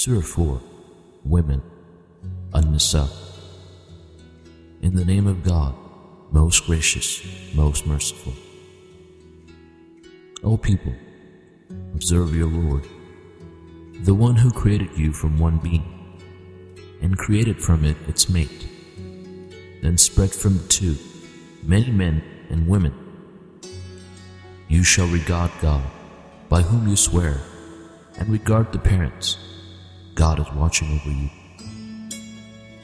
Surah 4 Women An-Nisa In the name of God, most gracious, most merciful. O people, observe your Lord, the one who created you from one being, and created from it its mate, then spread from the two many men and women. You shall regard God, by whom you swear, and regard the parents. God is watching over you.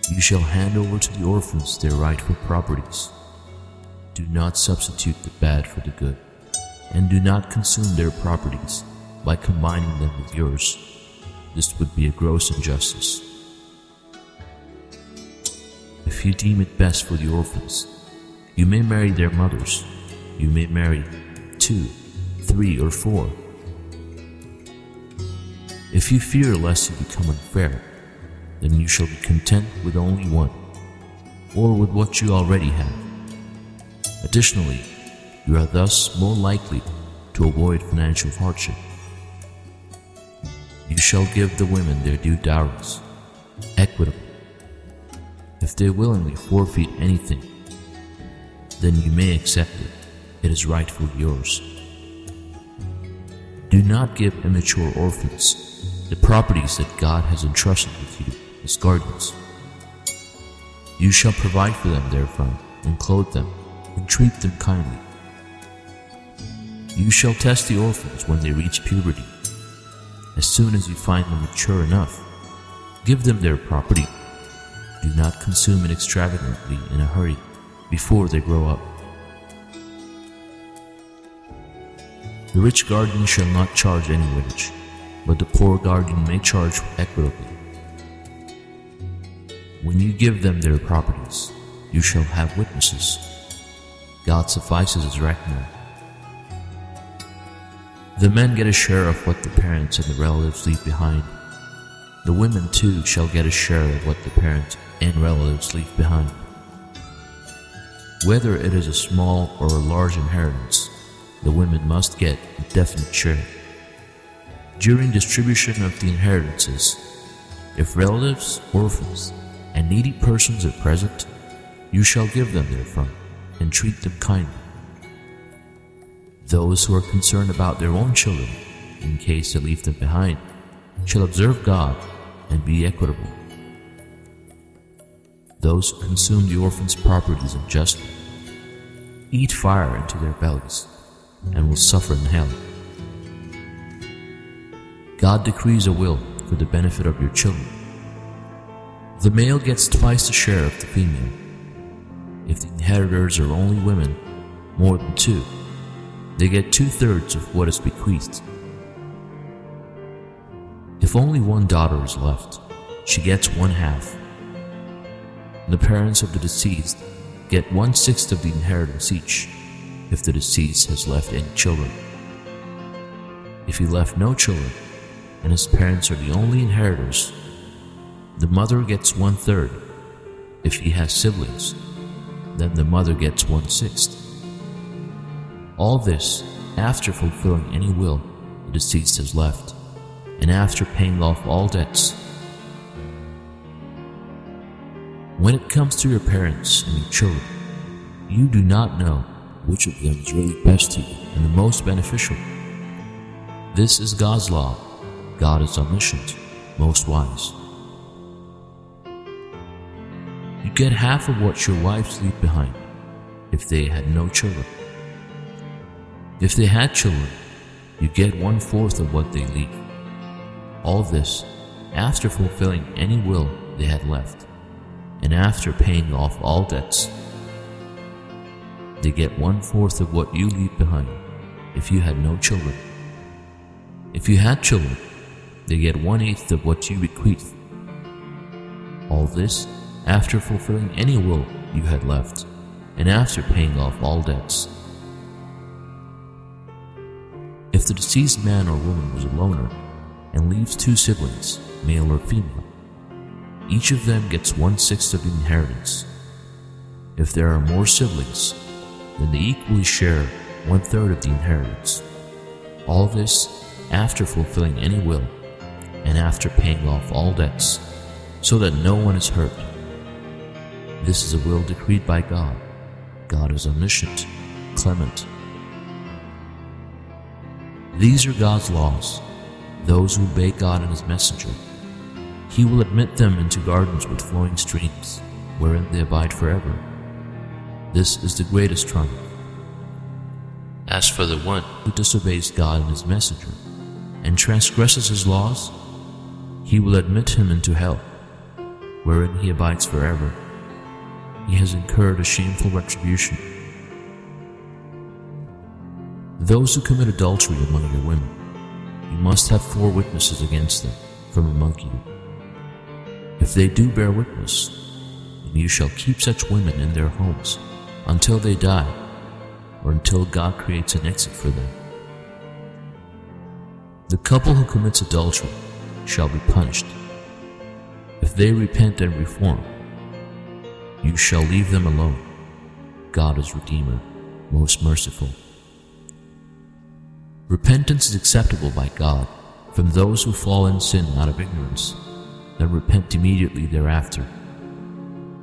You shall hand over to the orphans their rightful properties. Do not substitute the bad for the good, and do not consume their properties by combining them with yours. This would be a gross injustice. If you deem it best for the orphans, you may marry their mothers. You may marry two, three, or four if you fear lest you become unfair, then you shall be content with only one, or with what you already have. Additionally, you are thus more likely to avoid financial hardship. You shall give the women their due dowries, equitable. If they willingly forfeit anything, then you may accept it. It is rightfully yours. Do not give immature orphans the properties that God has entrusted with you as guardians. You shall provide for them therefrom, and clothe them, and treat them kindly. You shall test the orphans when they reach puberty. As soon as you find them mature enough, give them their property. Do not consume it extravagantly in a hurry before they grow up. The rich guardian shall not charge any wage but the poor guardian may charge equitably. When you give them their properties, you shall have witnesses. God suffices as reckoner. The men get a share of what the parents and the relatives leave behind. The women too shall get a share of what the parents and relatives leave behind. Whether it is a small or a large inheritance, the women must get a definite share. During distribution of the inheritances, if relatives, orphans, and needy persons are present, you shall give them therefrom, and treat them kindly. Those who are concerned about their own children, in case they leave them behind, shall observe God and be equitable. Those who consume the orphan's properties unjustly eat fire into their bellies and will suffer in hell. God decrees a will for the benefit of your children. The male gets twice the share of the female. If the inheritors are only women, more than two, they get two thirds of what is bequeathed. If only one daughter is left, she gets one half. The parents of the deceased get one sixth of the inheritance each if the deceased has left any children. If he left no children, and his parents are the only inheritors, the mother gets one third. If he has siblings, then the mother gets one sixth. All this after fulfilling any will the deceased has left, and after paying off all debts. When it comes to your parents and your children, you do not know which of them is really best to you and the most beneficial. This is God's law God is omniscient, most wise. You get half of what your wives leave behind if they had no children. If they had children, you get one fourth of what they leave. All this after fulfilling any will they had left, and after paying off all debts. They get one fourth of what you leave behind if you had no children. If you had children, they get one eighth of what you bequeath. All this after fulfilling any will you had left, and after paying off all debts. If the deceased man or woman was a loner and leaves two siblings, male or female, each of them gets one sixth of the inheritance. If there are more siblings, then they equally share one third of the inheritance. All this after fulfilling any will and after paying off all debts, so that no one is hurt. This is a will decreed by God. God is omniscient, clement. These are God's laws, those who obey God and His messenger. He will admit them into gardens with flowing streams, wherein they abide forever. This is the greatest triumph. As for the one who disobeys God and His messenger, and transgresses His laws, He will admit him into hell, wherein he abides forever. He has incurred a shameful retribution. Those who commit adultery among your women, you must have four witnesses against them from among you. If they do bear witness, then you shall keep such women in their homes until they die, or until God creates an exit for them. The couple who commits adultery shall be punished. If they repent and reform, you shall leave them alone. God is Redeemer, most merciful. Repentance is acceptable by God from those who fall in sin out of ignorance, then repent immediately thereafter.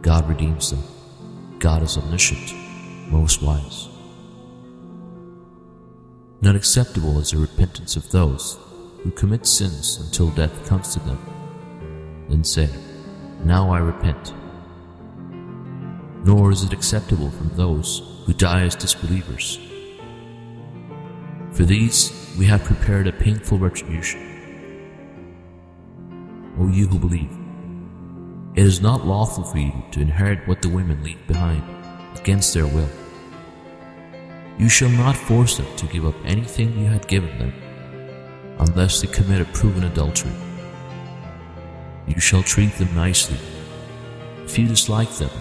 God redeems them. God is omniscient, most wise. Not acceptable is the repentance of those who commit sins until death comes to them, then say, Now I repent. Nor is it acceptable from those who die as disbelievers. For these we have prepared a painful retribution. O you who believe, it is not lawful for you to inherit what the women leave behind against their will. You shall not force them to give up anything you had given them, unless they commit a proven adultery. You shall treat them nicely. If you dislike them,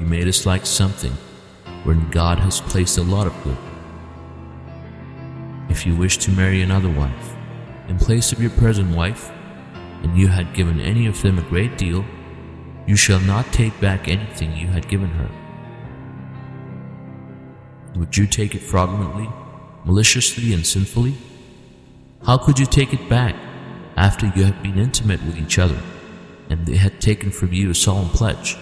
you may dislike something wherein God has placed a lot of good. If you wish to marry another wife, in place of your present wife, and you had given any of them a great deal, you shall not take back anything you had given her. Would you take it fraudulently, maliciously, and sinfully? How could you take it back after you had been intimate with each other and they had taken from you a solemn pledge?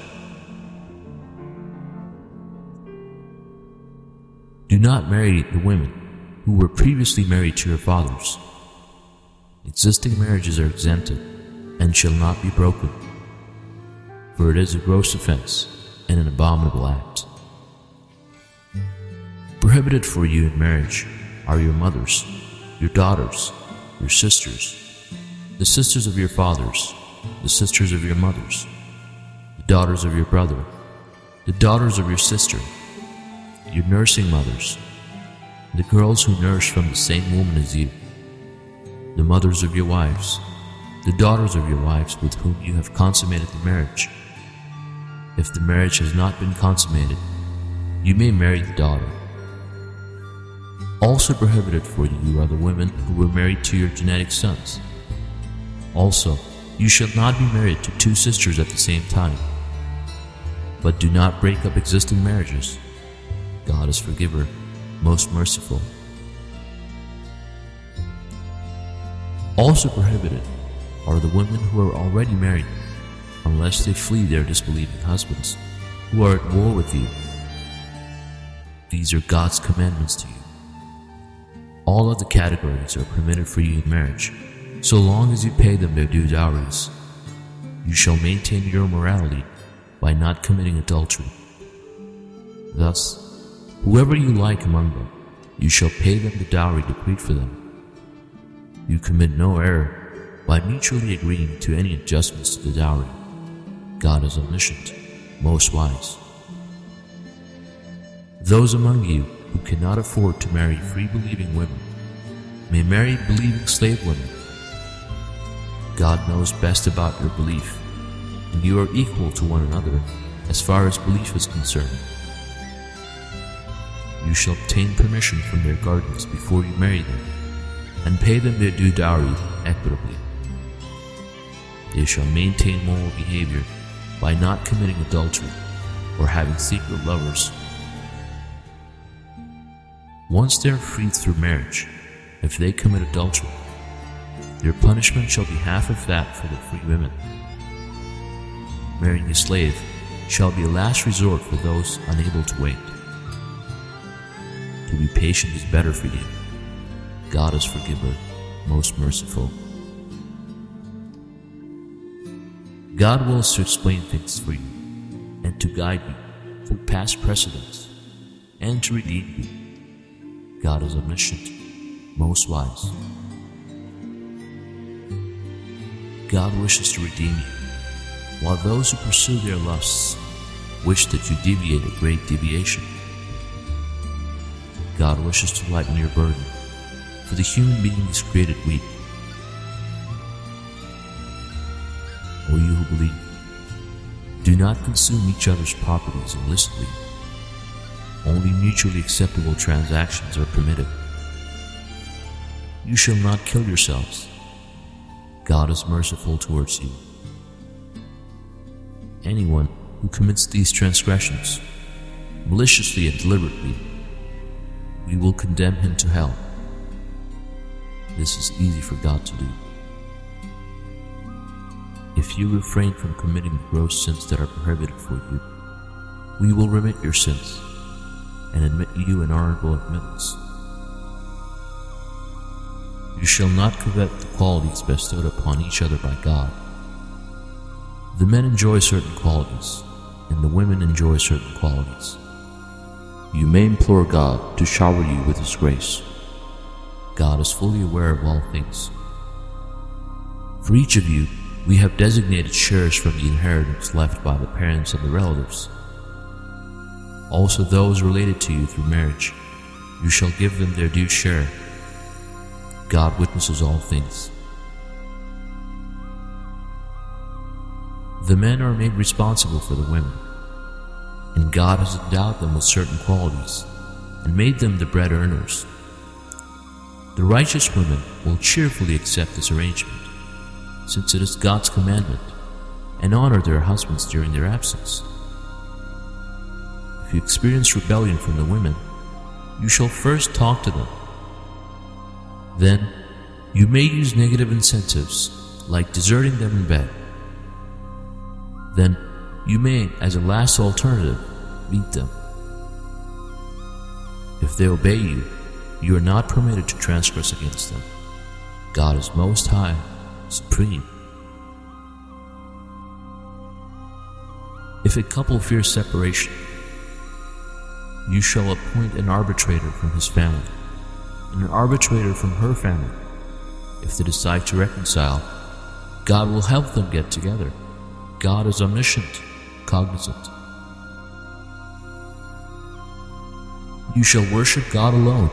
Do not marry the women who were previously married to your fathers. Existing marriages are exempted and shall not be broken, for it is a gross offense and an abominable act. Prohibited for you in marriage are your mothers, your daughters, your sisters, the sisters of your fathers, the sisters of your mothers, the daughters of your brother, the daughters of your sister, your nursing mothers, the girls who nurse from the same woman as you, the mothers of your wives, the daughters of your wives with whom you have consummated the marriage. If the marriage has not been consummated, you may marry the daughter. Also prohibited for you are the women who were married to your genetic sons. Also, you shall not be married to two sisters at the same time. But do not break up existing marriages. God is forgiver, most merciful. Also prohibited are the women who are already married, unless they flee their disbelieving husbands, who are at war with you. These are God's commandments to you. All other categories are permitted for you in marriage, so long as you pay them their due dowries. You shall maintain your morality by not committing adultery. Thus, whoever you like among them, you shall pay them the dowry decreed for them. You commit no error by mutually agreeing to any adjustments to the dowry. God is omniscient, most wise. Those among you who cannot afford to marry free believing women may marry believing slave women. God knows best about your belief, and you are equal to one another as far as belief is concerned. You shall obtain permission from their guardians before you marry them, and pay them their due dowry equitably. They shall maintain moral behavior by not committing adultery or having secret lovers. Once they are freed through marriage, if they commit adultery, Their punishment shall be half of that for the free women. Marrying a slave shall be a last resort for those unable to wait. To be patient is better for you. God is forgiver, most merciful. God wills to explain things for you and to guide you through past precedents and to redeem you. God is omniscient, most wise. God wishes to redeem you, while those who pursue their lusts wish that you deviate a great deviation. God wishes to lighten your burden, for the human being is created weak. O you who believe, do not consume each other's properties illicitly. Only mutually acceptable transactions are permitted. You shall not kill yourselves. God is merciful towards you. Anyone who commits these transgressions, maliciously and deliberately, we will condemn him to hell. This is easy for God to do. If you refrain from committing gross sins that are prohibited for you, we will remit your sins and admit you in honorable admittance. You shall not covet the qualities bestowed upon each other by God. The men enjoy certain qualities, and the women enjoy certain qualities. You may implore God to shower you with His grace. God is fully aware of all things. For each of you, we have designated shares from the inheritance left by the parents and the relatives. Also, those related to you through marriage, you shall give them their due share. God witnesses all things. The men are made responsible for the women, and God has endowed them with certain qualities and made them the bread earners. The righteous women will cheerfully accept this arrangement since it is God's commandment, and honor their husbands during their absence. You experience rebellion from the women, you shall first talk to them. Then, you may use negative incentives, like deserting them in bed. Then, you may, as a last alternative, beat them. If they obey you, you are not permitted to transgress against them. God is most high supreme. If a couple fears separation, you shall appoint an arbitrator from his family, and an arbitrator from her family. If they decide to reconcile, God will help them get together. God is omniscient, cognizant. You shall worship God alone.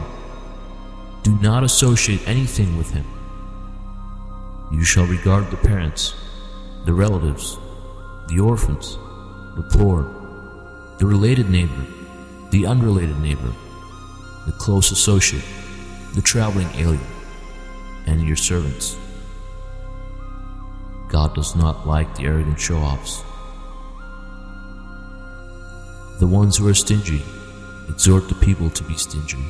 Do not associate anything with him. You shall regard the parents, the relatives, the orphans, the poor, the related neighbor, the unrelated neighbor, the close associate, the traveling alien, and your servants. God does not like the arrogant show offs. The ones who are stingy exhort the people to be stingy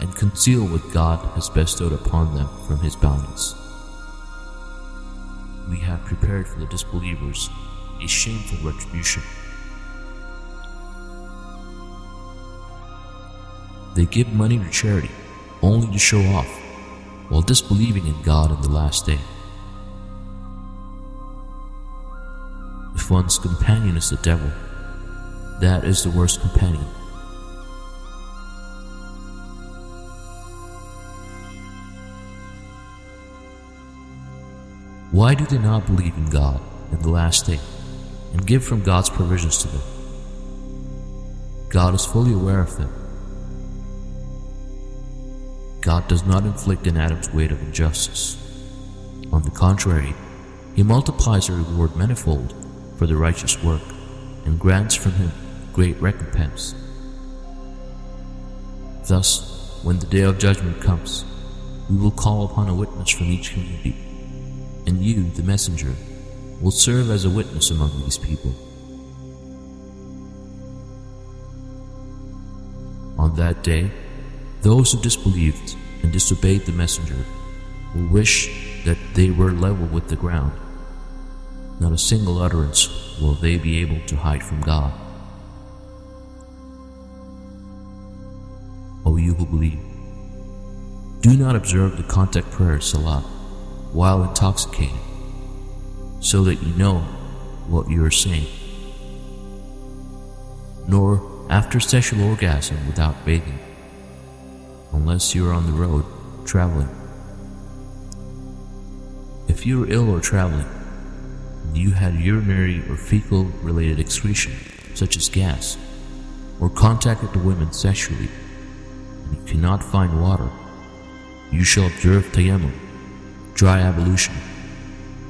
and conceal what God has bestowed upon them from his bounties we have prepared for the disbelievers a shameful retribution. They give money to charity only to show off while disbelieving in God in the last day. If one's companion is the devil, that is the worst companion. Why do they not believe in God in the last day and give from God's provisions to them? God is fully aware of them. God does not inflict an atom's weight of injustice. On the contrary, He multiplies a reward manifold for the righteous work and grants from Him great recompense. Thus, when the day of judgment comes, we will call upon a witness from each community and you, the messenger, will serve as a witness among these people. On that day, those who disbelieved and disobeyed the messenger will wish that they were level with the ground. Not a single utterance will they be able to hide from God. O you who believe, do not observe the contact prayer Salah while intoxicated, so that you know what you are saying, nor after sexual orgasm without bathing, unless you are on the road traveling. If you are ill or traveling, and you had urinary or fecal related excretion, such as gas, or contacted the women sexually, and you cannot find water, you shall observe tayammum, dry ablution,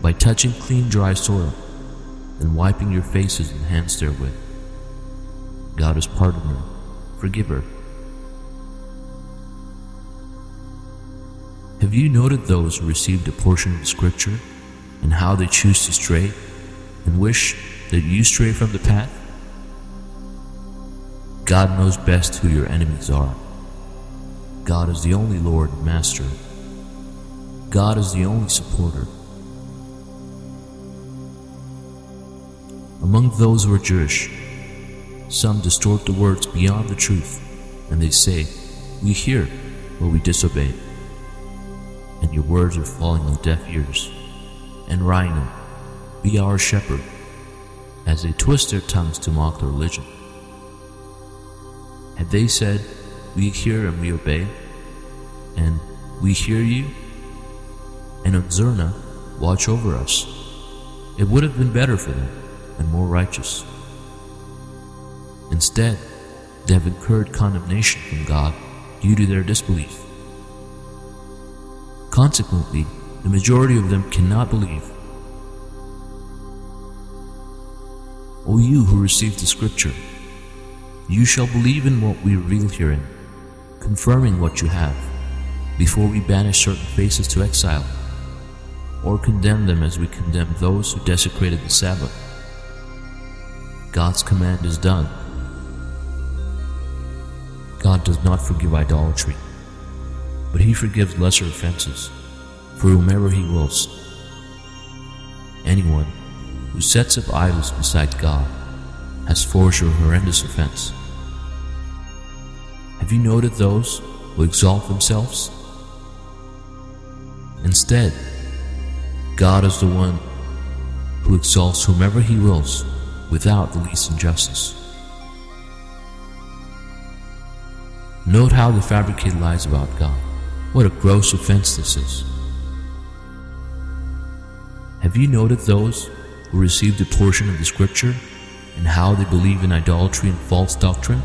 by touching clean dry soil and wiping your faces and hands therewith. God is pardoner, forgiver. Have you noted those who received a portion of scripture and how they choose to stray and wish that you stray from the path? God knows best who your enemies are. God is the only Lord and Master. God is the only supporter. Among those who are Jewish, some distort the words beyond the truth, and they say, We hear, but we disobey. And your words are falling on deaf ears. And Raa'ena, be our shepherd, as they twist their tongues to mock the religion. Had they said, We hear and we obey, and we hear you, and Zerna, watch over us, it would have been better for them and more righteous. Instead, they have incurred condemnation from God due to their disbelief. Consequently, the majority of them cannot believe. O you who received the Scripture, you shall believe in what we reveal herein, confirming what you have, before we banish certain faces to exile, or condemn them as we condemn those who desecrated the Sabbath. God's command is done God does not forgive idolatry, but He forgives lesser offenses for whomever He wills. Anyone who sets up idols beside God has forged a horrendous offense. Have you noted those who exalt themselves? Instead, God is the one who exalts whomever He wills without the least injustice. Note how they fabricate lies about God. What a gross offense this is. Have you noted those who received a portion of the scripture and how they believe in idolatry and false doctrine?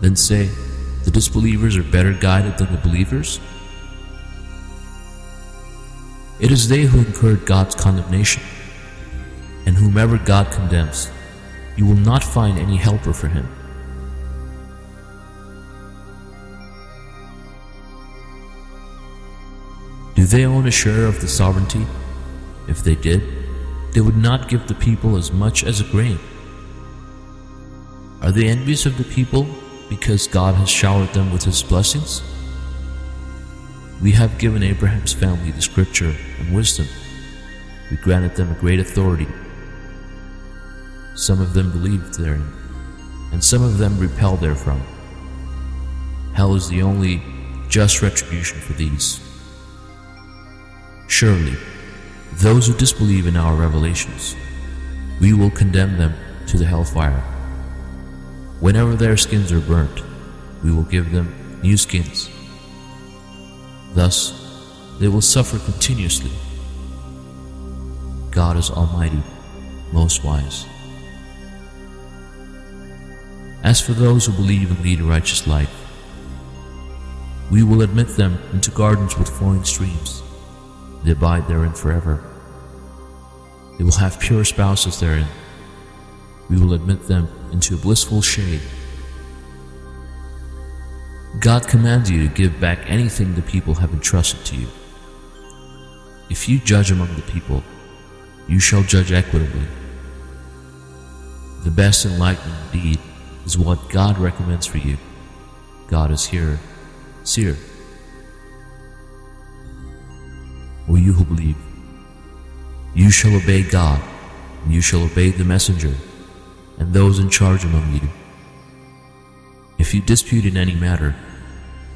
Then say, the disbelievers are better guided than the believers? It is they who incurred God's condemnation, and whomever God condemns, you will not find any helper for him. Do they own a share of the sovereignty? If they did, they would not give the people as much as a grain. Are they envious of the people because God has showered them with His blessings? We have given Abraham's family the scripture and wisdom. We granted them a great authority. Some of them believed therein, and some of them repelled therefrom. Hell is the only just retribution for these. Surely, those who disbelieve in our revelations, we will condemn them to the hellfire. Whenever their skins are burnt, we will give them new skins. Thus, they will suffer continuously. God is Almighty, most wise. As for those who believe and lead a righteous life, we will admit them into gardens with flowing streams they abide therein forever. They will have pure spouses therein. We will admit them into a blissful shade. God commands you to give back anything the people have entrusted to you. If you judge among the people, you shall judge equitably. The best enlightenment deed is what God recommends for you. God is here, seer. O you who believe. You shall obey God, and you shall obey the messenger, and those in charge among you. If you dispute in any matter,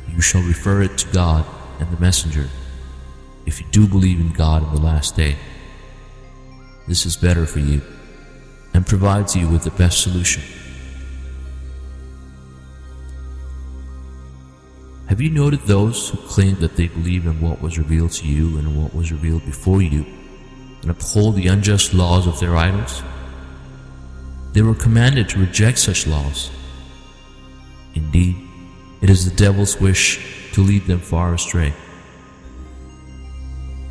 you shall refer it to God and the messenger, if you do believe in God in the last day. This is better for you, and provides you with the best solution. Have you noted those who claim that they believe in what was revealed to you and what was revealed before you, and uphold the unjust laws of their idols? They were commanded to reject such laws. Indeed, it is the devil's wish to lead them far astray.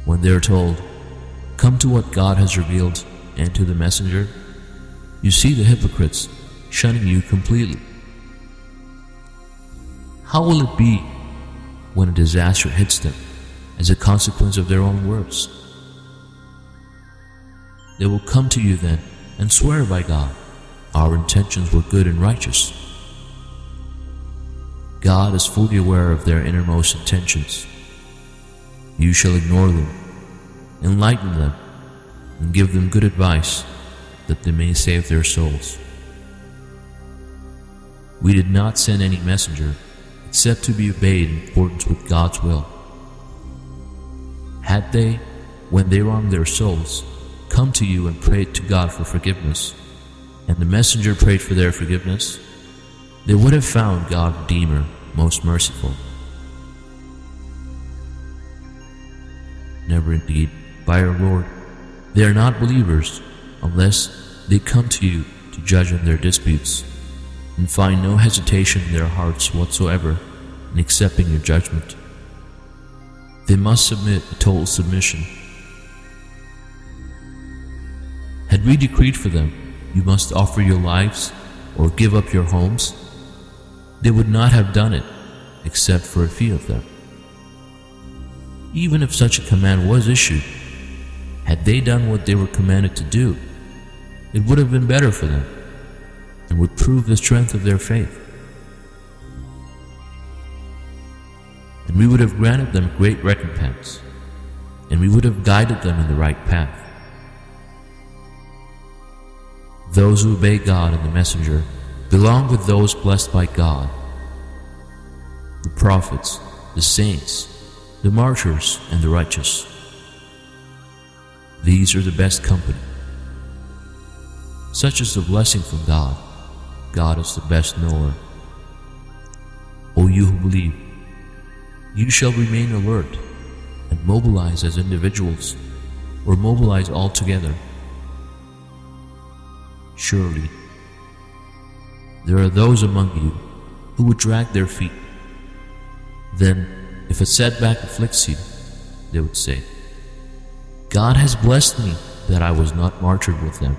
When they are told, Come to what God has revealed and to the messenger, you see the hypocrites shunning you completely. How will it be when a disaster hits them as a consequence of their own words? They will come to you then and swear by God, our intentions were good and righteous. God is fully aware of their innermost intentions. You shall ignore them, enlighten them, and give them good advice that they may save their souls. We did not send any messenger except to be obeyed in accordance with God's will. Had they, when they wronged their souls, come to you and prayed to God for forgiveness, and the messenger prayed for their forgiveness, they would have found God Redeemer most merciful. Never indeed, by our Lord, they are not believers unless they come to you to judge on their disputes and find no hesitation in their hearts whatsoever in accepting your judgment. They must submit a total submission. Had we decreed for them, you must offer your lives or give up your homes, they would not have done it except for a few of them. Even if such a command was issued, had they done what they were commanded to do, it would have been better for them and would prove the strength of their faith. And we would have granted them great recompense, and we would have guided them in the right path. Those who obey God and the Messenger belong with those blessed by God the prophets, the saints, the martyrs, and the righteous. These are the best company. Such is the blessing from God. God is the best knower. O you who believe, you shall remain alert and mobilize as individuals or mobilize all together. Surely, there are those among you who would drag their feet. Then, if a setback afflicts you, they would say, God has blessed me that I was not martyred with them.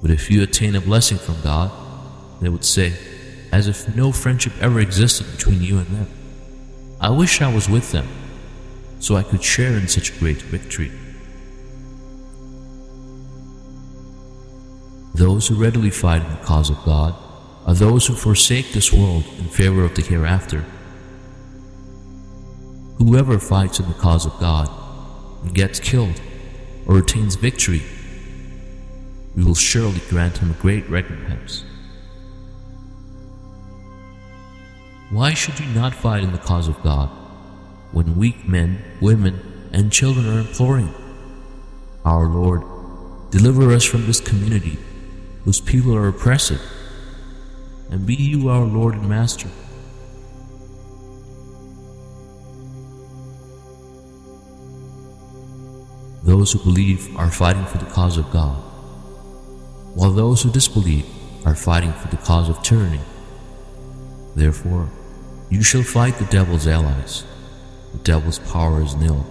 But if you attain a blessing from God, they would say, as if no friendship ever existed between you and them, I wish I was with them, so I could share in such great victory. Those who readily fight in the cause of God are those who forsake this world in favor of the hereafter. Whoever fights in the cause of God and gets killed or attains victory we will surely grant him a great recompense. Why should you not fight in the cause of God when weak men, women, and children are imploring? Our Lord, deliver us from this community whose people are oppressive, and be you our Lord and Master. Those who believe are fighting for the cause of God while those who disbelieve are fighting for the cause of tyranny. Therefore, you shall fight the devil's allies. The devil's power is nil.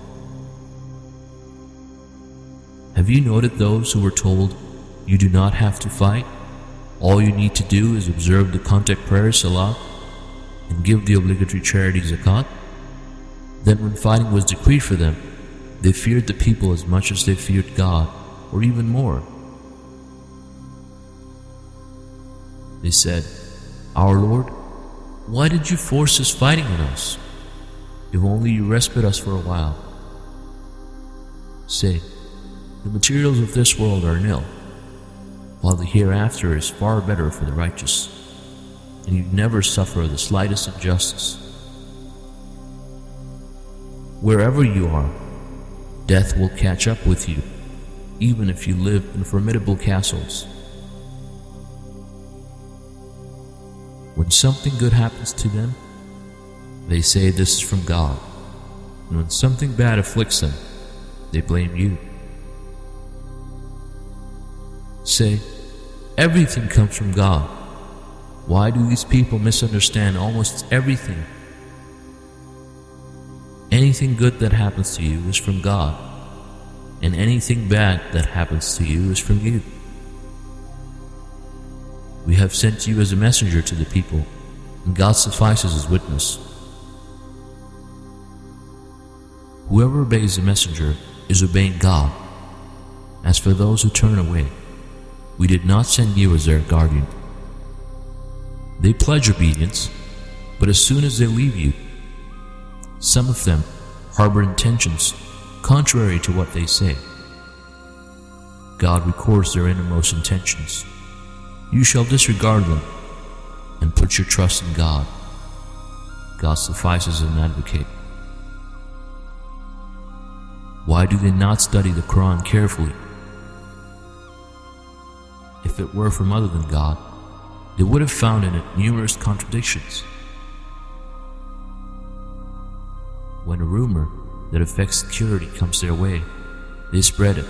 Have you noted those who were told you do not have to fight? All you need to do is observe the contact prayer salah and give the obligatory charity zakat? Then when fighting was decreed for them, they feared the people as much as they feared God, or even more. They said, Our Lord, why did you force this fighting on us? If only you respite us for a while, Say, the materials of this world are nil, while the hereafter is far better for the righteous, and you never suffer the slightest injustice. Wherever you are, death will catch up with you, even if you live in formidable castles. When something good happens to them, they say this is from God, and when something bad afflicts them, they blame you. Say, everything comes from God. Why do these people misunderstand almost everything? Anything good that happens to you is from God, and anything bad that happens to you is from you. We have sent you as a messenger to the people, and God suffices as witness. Whoever obeys the messenger is obeying God. As for those who turn away, we did not send you as their guardian. They pledge obedience, but as soon as they leave you, some of them harbor intentions contrary to what they say. God records their innermost intentions. You shall disregard them and put your trust in God. God suffices as an advocate. Why do they not study the Quran carefully? If it were from other than God, they would have found in it numerous contradictions. When a rumor that affects security comes their way, they spread it.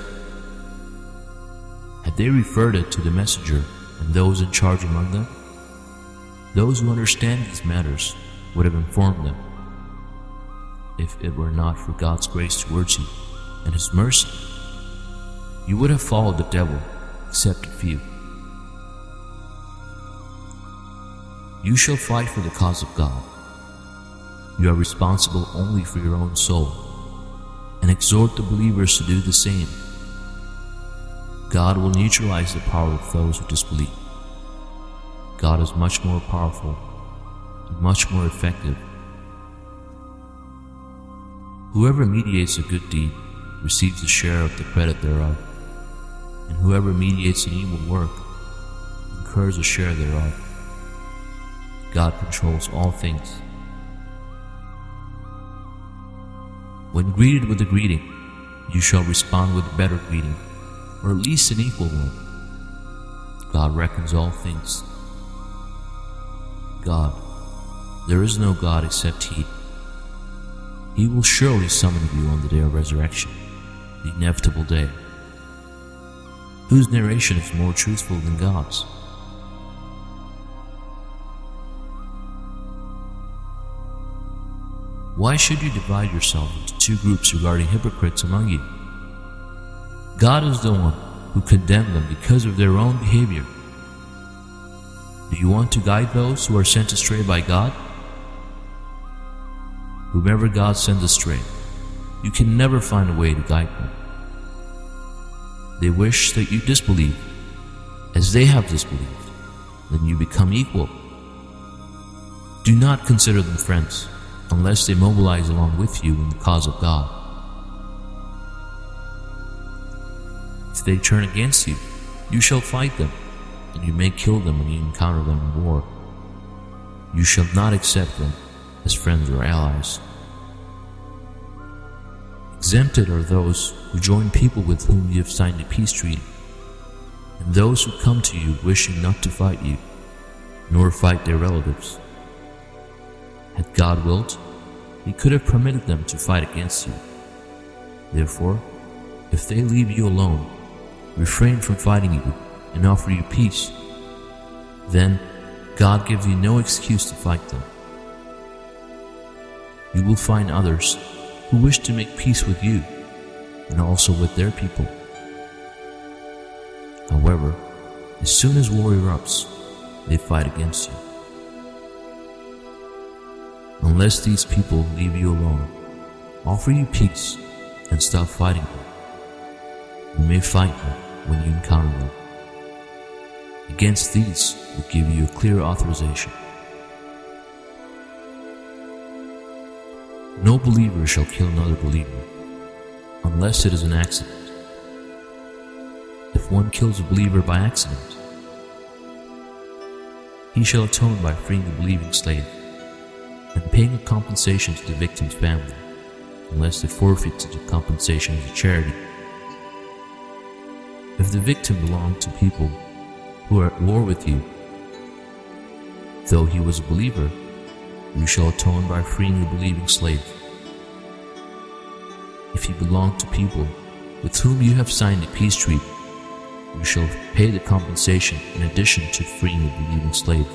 Had they referred it to the messenger and those in charge among them, those who understand these matters would have informed them. If it were not for God's grace towards you, and His mercy, you would have followed the devil, except a few. You shall fight for the cause of God. You are responsible only for your own soul, and exhort the believers to do the same. God will neutralize the power of those who disbelieve. God is much more powerful and much more effective. Whoever mediates a good deed receives a share of the credit thereof, and whoever mediates an evil work incurs a share thereof. God controls all things. When greeted with a greeting, you shall respond with a better greeting, or at least an equal one. God reckons all things. God, there is no God except He. He will surely summon you on the day of resurrection the inevitable day. Whose narration is more truthful than God's? Why should you divide yourself into two groups regarding hypocrites among you? God is the one who condemned them because of their own behavior. Do you want to guide those who are sent astray by God? Whomever God sends astray, you can never find a way to guide them. They wish that you disbelieve, as they have disbelieved, then you become equal. Do not consider them friends, unless they mobilize along with you in the cause of God. If they turn against you, you shall fight them, and you may kill them when you encounter them in war. You shall not accept them as friends or allies. Exempted are those who join people with whom you have signed a peace treaty, and those who come to you wishing not to fight you, nor fight their relatives. Had God willed, He could have permitted them to fight against you. Therefore, if they leave you alone, refrain from fighting you, and offer you peace, then God gives you no excuse to fight them. You will find others who wish to make peace with you and also with their people. However, as soon as war erupts, they fight against you. Unless these people leave you alone, offer you peace, and stop fighting them, you may fight them when you encounter them. Against these, we give you a clear authorization. No believer shall kill another believer. unless it is an accident. If one kills a believer by accident, he shall atone by freeing the believing slave and paying a compensation to the victim's family, unless it forfeits the compensation as a charity. If the victim belonged to people who are at war with you, though he was a believer, you shall atone by freeing the believing slave. If he belonged to people with whom you have signed a peace treaty, you shall pay the compensation in addition to freeing the believing slave.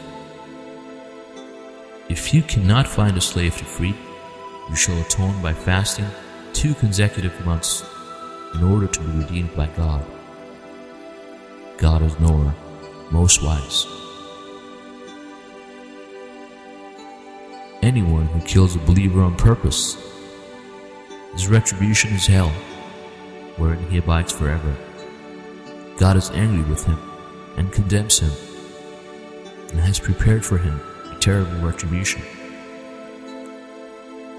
If you cannot find a slave to free, you shall atone by fasting two consecutive months in order to be redeemed by God. God is knower, most wise. Anyone who kills a believer on purpose, his retribution is hell, wherein he abides forever. God is angry with him and condemns him, and has prepared for him a terrible retribution.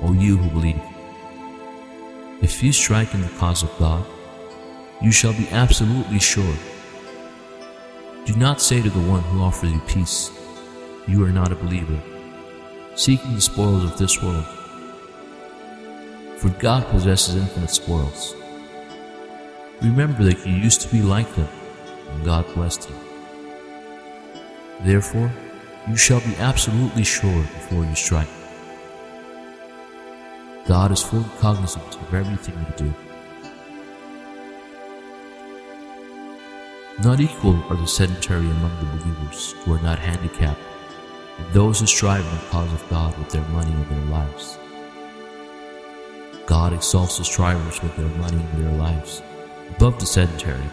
O you who believe, if you strike in the cause of God, you shall be absolutely sure. Do not say to the one who offers you peace, You are not a believer, seeking the spoils of this world. For God possesses infinite spoils. Remember that you used to be like them, and God blessed you. Therefore, you shall be absolutely sure before you strike. God is fully cognizant of everything you do. Not equal are the sedentary among the believers who are not handicapped, and those who strive in the cause of God with their money and their lives. God exalts the strivers with their money and their lives above the sedentary.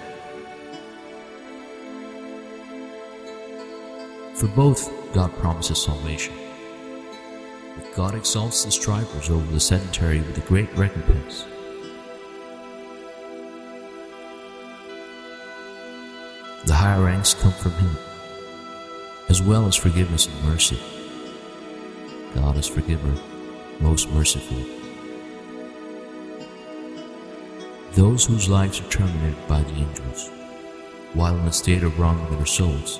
For both, God promises salvation. But God exalts the strivers over the sedentary with a great recompense. The higher ranks come from Him, as well as forgiveness and mercy. God is forgiver, most merciful. those whose lives are terminated by the angels, while in a state of wronging their souls.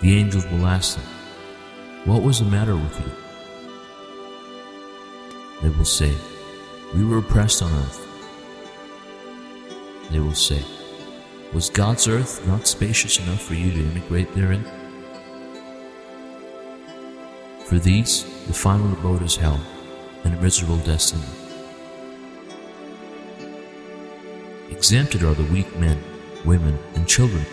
The angels will ask them, What was the matter with you? They will say, We were oppressed on earth. They will say, Was God's earth not spacious enough for you to immigrate therein? For these, the final abode is hell, and a miserable destiny. Exempted are the weak men, women, and children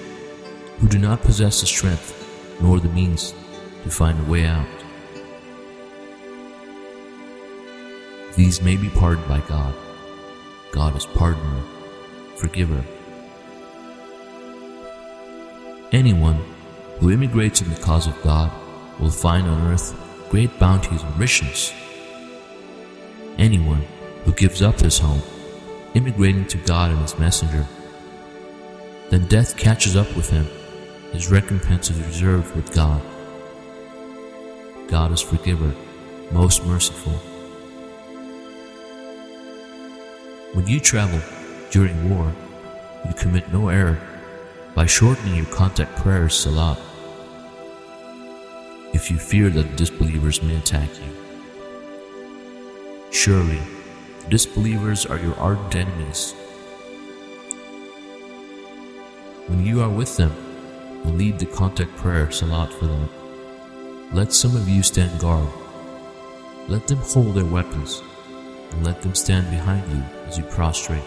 who do not possess the strength nor the means to find a way out. These may be pardoned by God. God is pardoner, forgiver. Anyone who immigrates in the cause of God will find on earth great bounties and riches. Anyone who gives up his home immigrating to God and His messenger. Then death catches up with him. His recompense is reserved with God. God is forgiver, most merciful. When you travel during war, you commit no error by shortening your contact prayers salat. If you fear that disbelievers may attack you, surely disbelievers are your ardent enemies. When you are with them lead the contact prayer salat for them, let some of you stand guard. Let them hold their weapons, and let them stand behind you as you prostrate.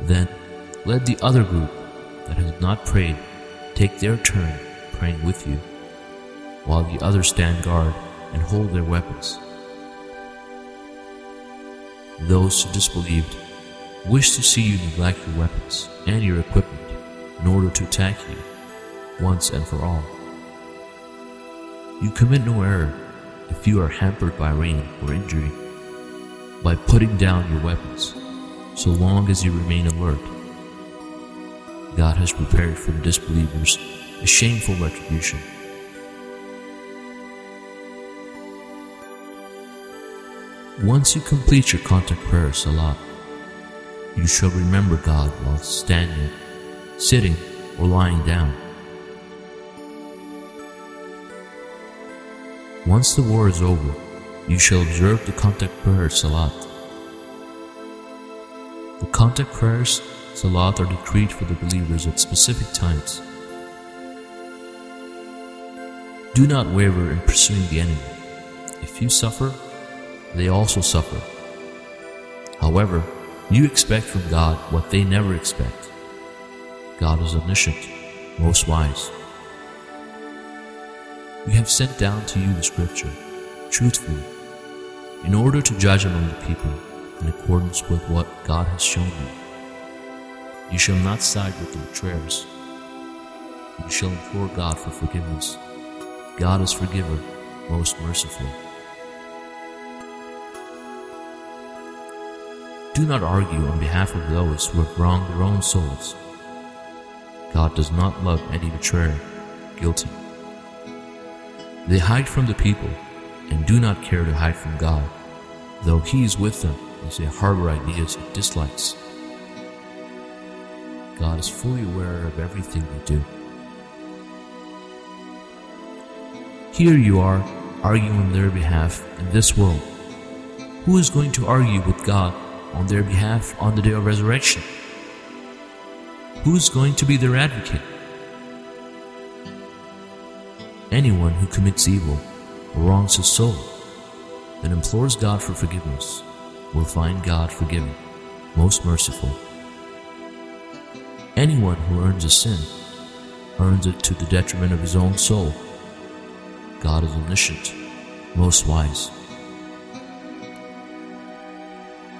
Then let the other group that has not prayed take their turn praying with you, while the others stand guard and hold their weapons. Those who disbelieved wish to see you neglect your weapons and your equipment in order to attack you once and for all. You commit no error if you are hampered by rain or injury by putting down your weapons, so long as you remain alert. God has prepared for the disbelievers a shameful retribution. Once you complete your contact prayer salat, You shall remember God while standing, sitting, or lying down. Once the war is over, you shall observe the contact prayer Salat. The contact prayers Salat are decreed for the believers at specific times. Do not waver in pursuing the enemy. If you suffer, they also suffer. However, you expect from God what they never expect. God is omniscient, most wise. We have sent down to you the scripture, truthfully, in order to judge among the people in accordance with what God has shown you. You shall not side with the betrayers. You shall implore God for forgiveness. God is forgiver, most merciful. Do not argue on behalf of those who have wronged their own souls. God does not love any betrayer, guilty. They hide from the people and do not care to hide from God, though He is with them as they harbor ideas and dislikes. God is fully aware of everything you do. Here you are, arguing on their behalf in this world. Who is going to argue with God on their behalf on the day of resurrection? Who is going to be their advocate? Anyone who commits evil or wrongs his soul and implores God for forgiveness will find God forgiving, most merciful. Anyone who earns a sin earns it to the detriment of his own soul. God is omniscient, most wise.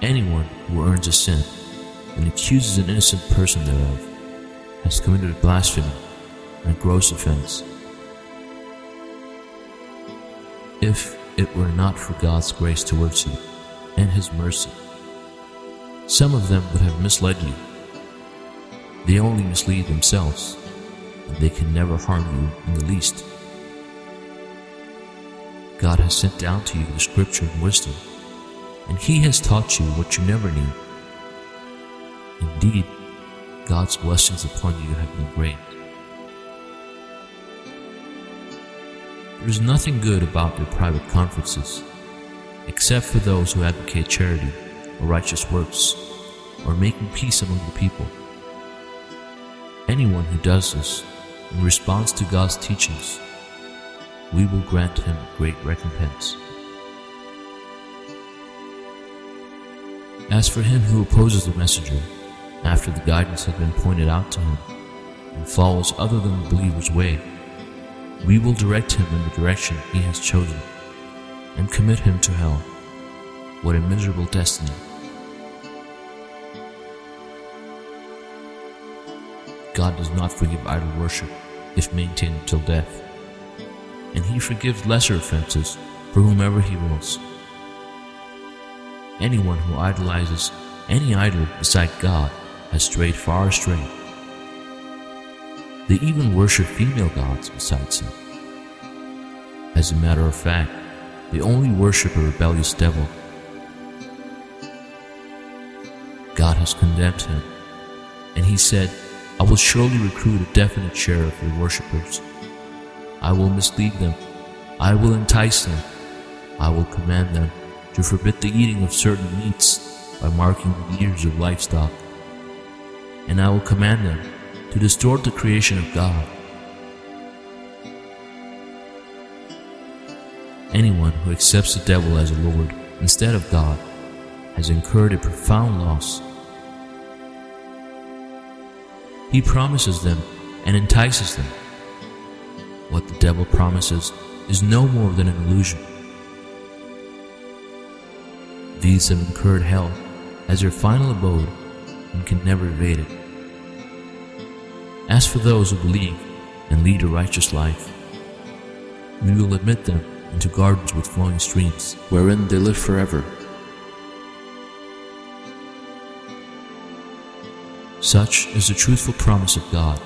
Anyone who earns a sin and accuses an innocent person thereof has committed a blasphemy and gross offense. If it were not for God's grace towards you and His mercy, some of them would have misled you. They only mislead themselves, and they can never harm you in the least. God has sent down to you the scripture and wisdom, and He has taught you what you never knew. Indeed, God's blessings upon you have been great. There is nothing good about their private conferences, except for those who advocate charity or righteous works, or making peace among the people. Anyone who does this in response to God's teachings, we will grant him great recompense. As for him who opposes the messenger, after the guidance has been pointed out to him, and follows other than the believer's way, we will direct him in the direction he has chosen, and commit him to hell. What a miserable destiny! God does not forgive idol worship if maintained till death, and He forgives lesser offenses for whomever He wills. Anyone who idolizes any idol beside God has strayed far astray. They even worship female gods besides Him. As a matter of fact, they only worship a rebellious devil. God has condemned him, and He said, I will surely recruit a definite share of your worshippers. I will mislead them. I will entice them. I will command them to forbid the eating of certain meats by marking the years of livestock. And I will command them to distort the creation of God. Anyone who accepts the devil as a Lord instead of God has incurred a profound loss. He promises them and entices them. What the devil promises is no more than an illusion. These have incurred hell as their final abode and can never evade it. As for those who believe and lead a righteous life, we will admit them into gardens with flowing streams, wherein they live forever. Such is the truthful promise of God.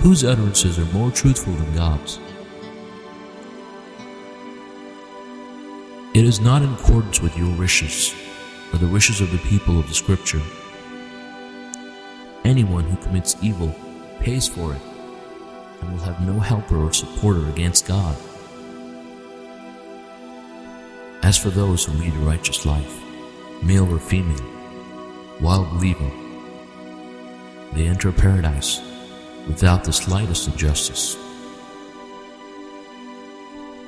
Whose utterances are more truthful than God's? It is not in accordance with your wishes are the wishes of the people of the Scripture. Anyone who commits evil pays for it and will have no helper or supporter against God. As for those who lead a righteous life, male or female, while believing, they enter paradise without the slightest injustice.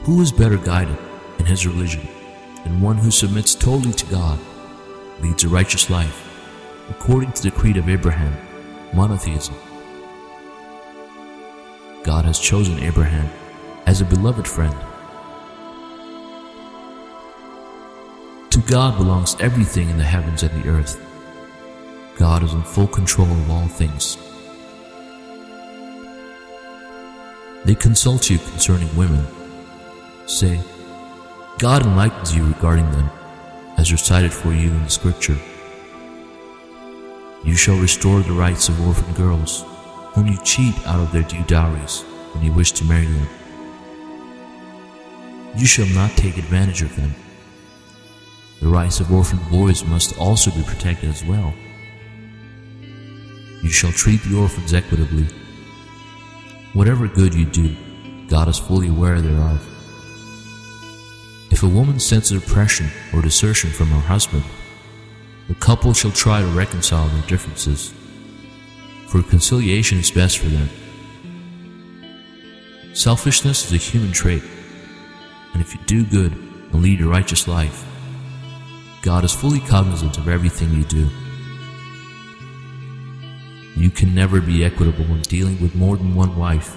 Who is better guided in his religion than one who submits totally to God, leads a righteous life, according to the creed of Abraham, monotheism? God has chosen Abraham as a beloved friend. To God belongs everything in the heavens and the earth. God is in full control of all things. They consult you concerning women. Say, God enlightens you regarding them, as recited for you in the Scripture. You shall restore the rights of orphan girls whom you cheat out of their due dowries when you wish to marry them. You shall not take advantage of them. The rights of orphan boys must also be protected as well. You shall treat the orphans equitably. Whatever good you do, God is fully aware thereof. If a woman senses oppression or desertion from her husband, the couple shall try to reconcile their differences for conciliation is best for them. Selfishness is a human trait, and if you do good and lead a righteous life, God is fully cognizant of everything you do. You can never be equitable when dealing with more than one wife,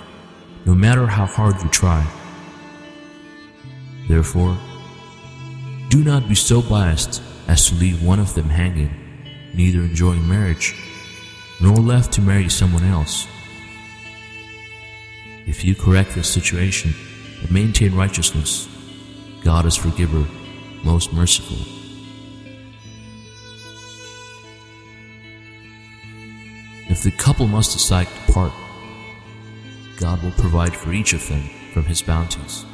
no matter how hard you try. Therefore, do not be so biased as to leave one of them hanging, neither enjoying marriage nor left to marry someone else. If you correct this situation and maintain righteousness, God is forgiver, most merciful. If the couple must decide to part, God will provide for each of them from his bounties.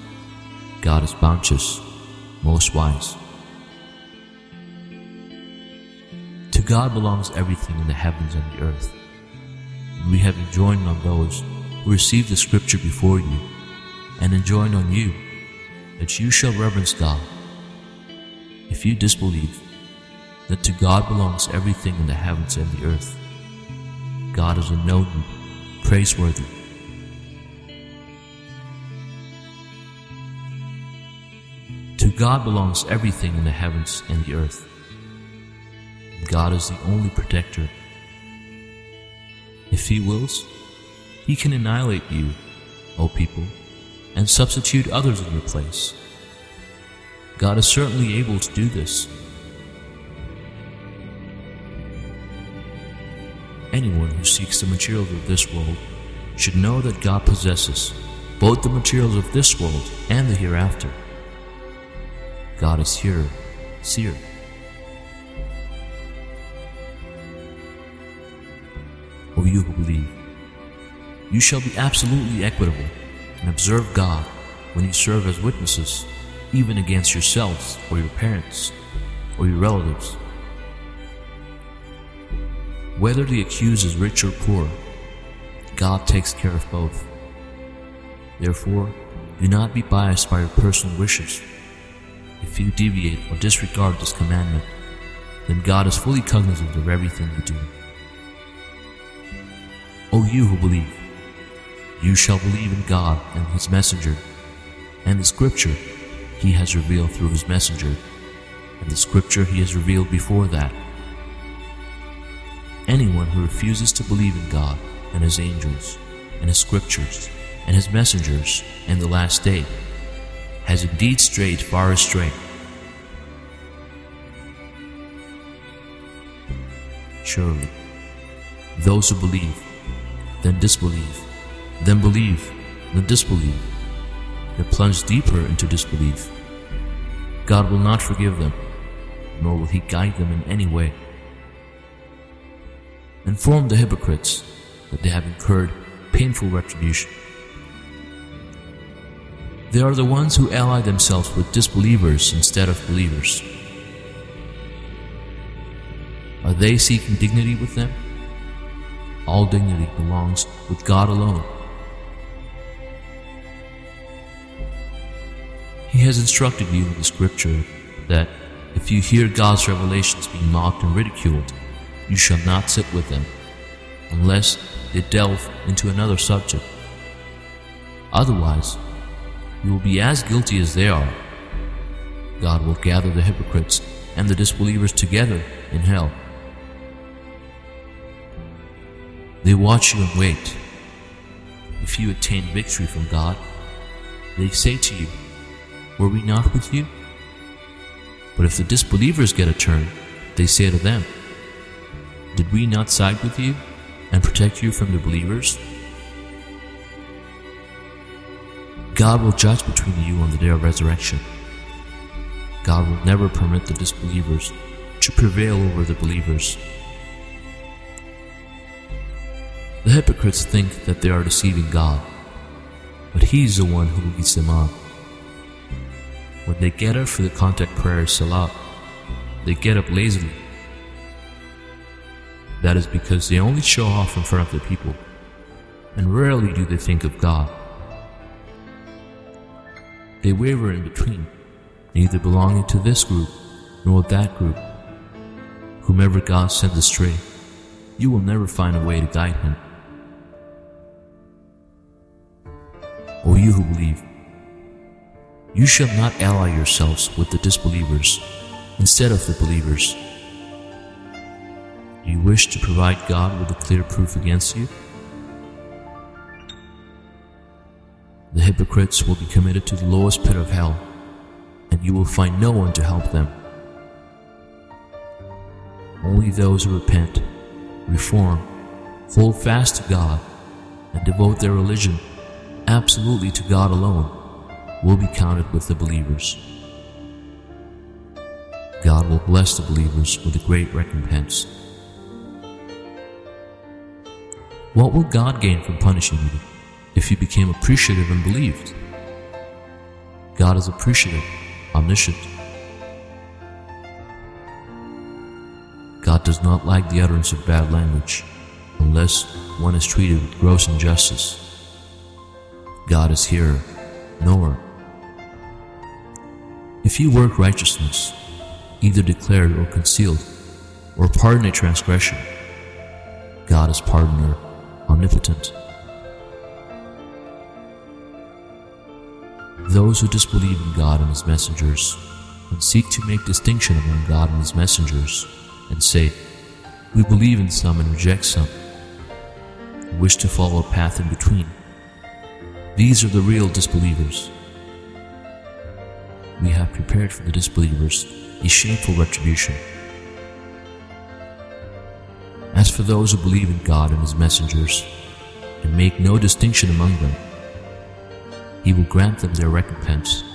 God is bounteous, most wise. To God belongs everything in the heavens and the earth. And we have enjoined on those who receive the scripture before you, and enjoined on you, that you shall reverence God. If you disbelieve, that to God belongs everything in the heavens and the earth. God is unknown, praiseworthy. To God belongs everything in the heavens and the earth. God is the only protector. If He wills, He can annihilate you, O people, and substitute others in your place. God is certainly able to do this. Anyone who seeks the materials of this world should know that God possesses both the materials of this world and the hereafter. God is here, seer. O you who believe. You shall be absolutely equitable and observe God when you serve as witnesses, even against yourselves or your parents or your relatives. Whether the accused is rich or poor, God takes care of both. Therefore, do not be biased by your personal wishes. If you deviate or disregard this commandment, then God is fully cognizant of everything you do. O you who believe, you shall believe in God and His messenger, and the scripture He has revealed through His messenger, and the scripture He has revealed before that. Anyone who refuses to believe in God and His angels, and His scriptures, and His messengers, and the last day, has indeed strayed far astray. Surely, those who believe then disbelieve, then believe, then disbelieve, then plunge deeper into disbelief. God will not forgive them, nor will He guide them in any way. Inform the hypocrites that they have incurred painful retribution. They are the ones who ally themselves with disbelievers instead of believers. Are they seeking dignity with them? All dignity belongs with God alone. He has instructed you in the scripture that if you hear God's revelations being mocked and ridiculed, you shall not sit with them, unless they delve into another subject. Otherwise, you will be as guilty as they are. God will gather the hypocrites and the disbelievers together in hell. They watch you and wait. If you attain victory from God, they say to you, Were we not with you? But if the disbelievers get a turn, they say to them, Did we not side with you and protect you from the believers? God will judge between you on the day of resurrection. God will never permit the disbelievers to prevail over the believers. The hypocrites think that they are deceiving God, but He is the one who leads them on. When they get up for the contact prayer Salah, they get up lazily. That is because they only show off in front of the people, and rarely do they think of God. They waver in between, neither belonging to this group nor that group. Whomever God sends astray, you will never find a way to guide him. O you who believe, you shall not ally yourselves with the disbelievers instead of the believers. Do you wish to provide God with a clear proof against you? The hypocrites will be committed to the lowest pit of hell, and you will find no one to help them. Only those who repent, reform, hold fast to God, and devote their religion absolutely to God alone will be counted with the believers. God will bless the believers with a great recompense. What will God gain from punishing you if you became appreciative and believed? God is appreciative, omniscient. God does not like the utterance of bad language unless one is treated with gross injustice. God is here, knower. If you work righteousness, either declared or concealed, or pardon a transgression, God is pardoner, omnipotent. Those who disbelieve in God and His messengers, and seek to make distinction among God and His messengers, and say, We believe in some and reject some, and wish to follow a path in between. These are the real disbelievers. We have prepared for the disbelievers a shameful retribution. As for those who believe in God and His messengers, and make no distinction among them, He will grant them their recompense.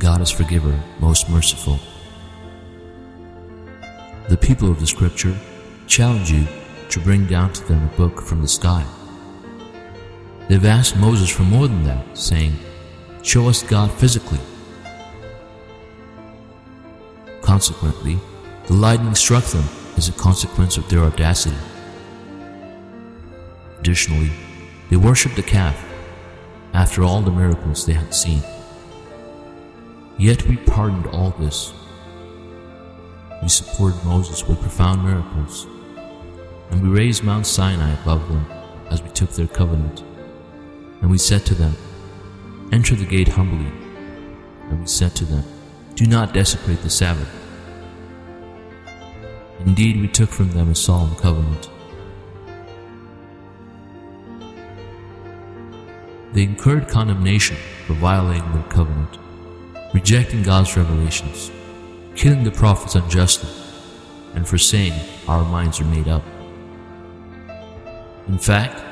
God is forgiver, most merciful. The people of the Scripture challenge you to bring down to them a book from the sky. They've asked Moses for more than that, saying, Show us God physically. Consequently, the lightning struck them as a consequence of their audacity. Additionally, they worshipped the calf after all the miracles they had seen. Yet we pardoned all this. We supported Moses with profound miracles, and we raised Mount Sinai above them as we took their covenant. And we said to them, Enter the gate humbly. And we said to them, Do not desecrate the Sabbath. Indeed, we took from them a solemn covenant. They incurred condemnation for violating their covenant, rejecting God's revelations, killing the prophets unjustly, and for saying, Our minds are made up. In fact,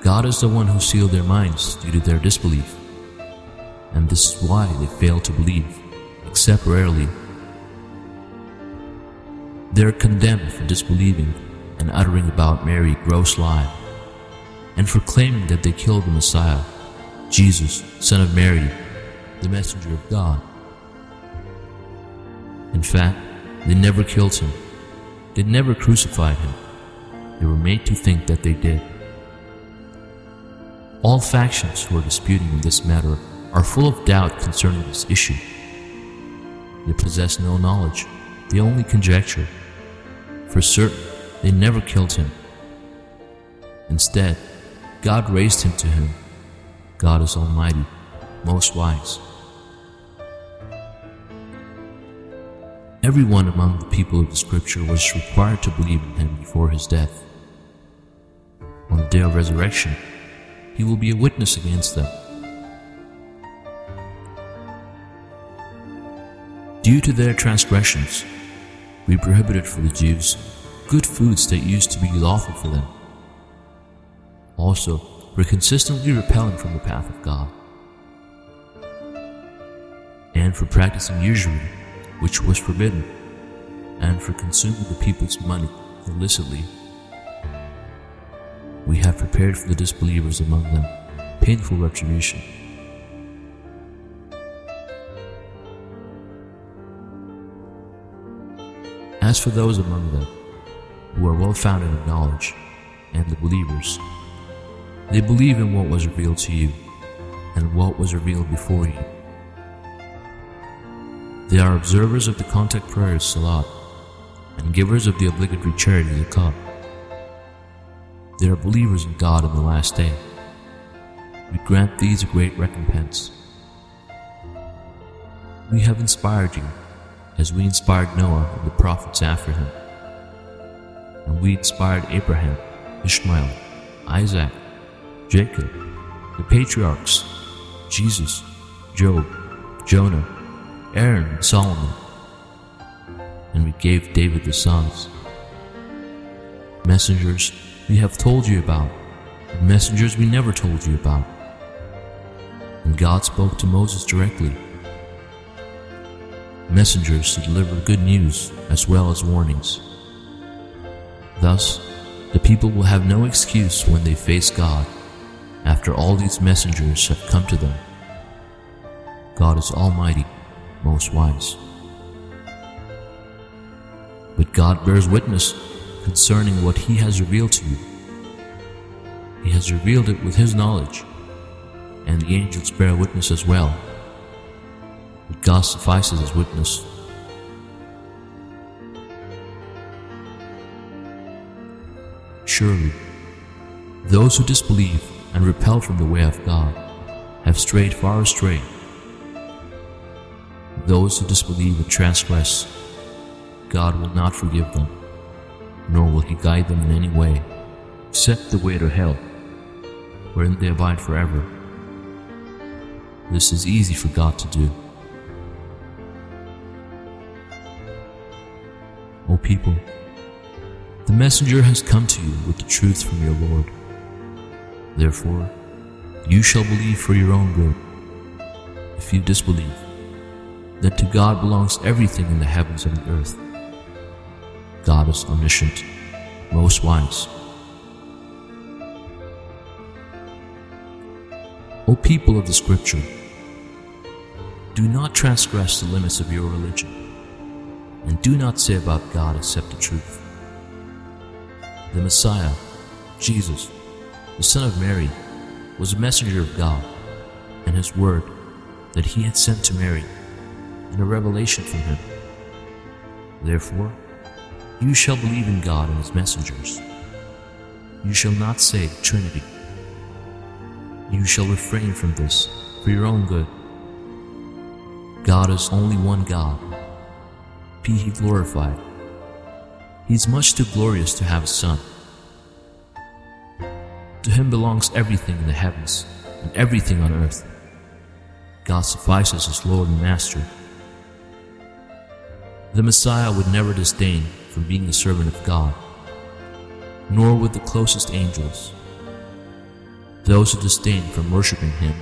God is the one who sealed their minds due to their disbelief and this is why they fail to believe, except rarely. They are condemned for disbelieving and uttering about Mary gross lie, and for claiming that they killed the Messiah, Jesus, son of Mary, the messenger of God. In fact, They never killed him. They never crucified him. They were made to think that they did. All factions who are disputing in this matter are full of doubt concerning this issue. They possess no knowledge, they only conjecture. For certain, they never killed him. Instead, God raised him to him. God is Almighty, most wise. Everyone among the people of the scripture was required to believe in him before his death. On the day of resurrection, he will be a witness against them. Due to their transgressions, we prohibited for the Jews good foods that used to be lawful for them. Also, we're consistently repelling from the path of God. And for practicing usury, which was forbidden, and for consuming the people's money illicitly. We have prepared for the disbelievers among them painful retribution. As for those among them who are well founded in knowledge, and the believers, they believe in what was revealed to you, and what was revealed before you they are observers of the contact prayers Salat and givers of the obligatory charity Zakat. They are believers in God in the last day. We grant these a great recompense. We have inspired you as we inspired Noah and the prophets after him. And we inspired Abraham, Ishmael, Isaac, Jacob, the patriarchs, Jesus, Job, Jonah, Aaron and Solomon, and we gave David the Psalms. Messengers we have told you about, and messengers we never told you about. And God spoke to Moses directly. Messengers to deliver good news as well as warnings. Thus, the people will have no excuse when they face God after all these messengers have come to them. God is Almighty most wise. But God bears witness concerning what He has revealed to you. He has revealed it with His knowledge, and the angels bear witness as well. God suffices as witness. Surely, those who disbelieve and repel from the way of God have strayed far astray those who disbelieve and transgress, God will not forgive them, nor will He guide them in any way, except the way to hell, wherein they abide forever. This is easy for God to do. O people, the messenger has come to you with the truth from your Lord. Therefore, you shall believe for your own good. If you disbelieve, that to God belongs everything in the heavens and the earth. God is omniscient, most wise. O people of the Scripture, do not transgress the limits of your religion, and do not say about God except the truth. The Messiah, Jesus, the Son of Mary, was a messenger of God, and his word that he had sent to Mary and a revelation from him. Therefore, you shall believe in God and his messengers. You shall not say Trinity. You shall refrain from this for your own good. God is only one God. Be he glorified. He is much too glorious to have a son. To him belongs everything in the heavens and everything on earth. God suffices as Lord and Master. The Messiah would never disdain from being a servant of God, nor would the closest angels. Those who disdain from worshipping Him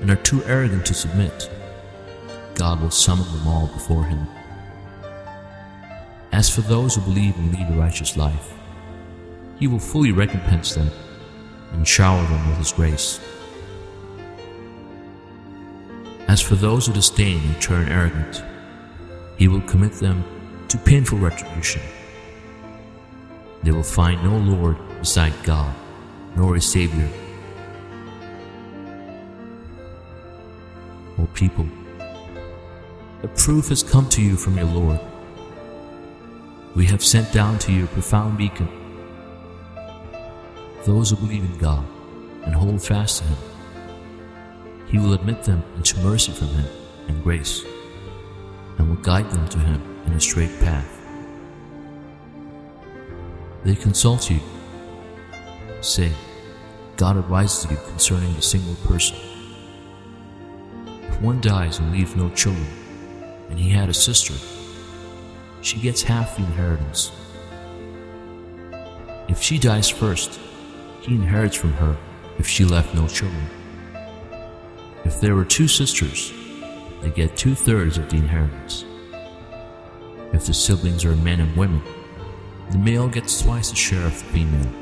and are too arrogant to submit, God will summon them all before Him. As for those who believe and lead a righteous life, He will fully recompense them and shower them with His grace. As for those who disdain and turn arrogant, he will commit them to painful retribution. They will find no Lord beside God, nor a Savior. O people, the proof has come to you from your Lord. We have sent down to you a profound beacon. Those who believe in God and hold fast to Him, He will admit them into mercy from Him and grace, and will guide them to Him in a straight path. They consult you, say, God advises you concerning a single person. If one dies and leaves no children, and he had a sister, she gets half the inheritance. If she dies first, he inherits from her if she left no children. If there were two sisters, they get two thirds of the inheritance. If the siblings are men and women, the male gets twice the share of the female.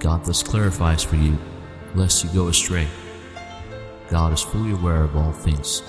God thus clarifies for you, lest you go astray. God is fully aware of all things.